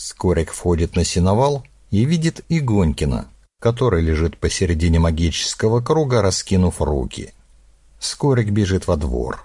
Скорик входит на сеновал и видит Игонькина, который лежит посередине магического круга, раскинув руки. Скорик бежит во двор.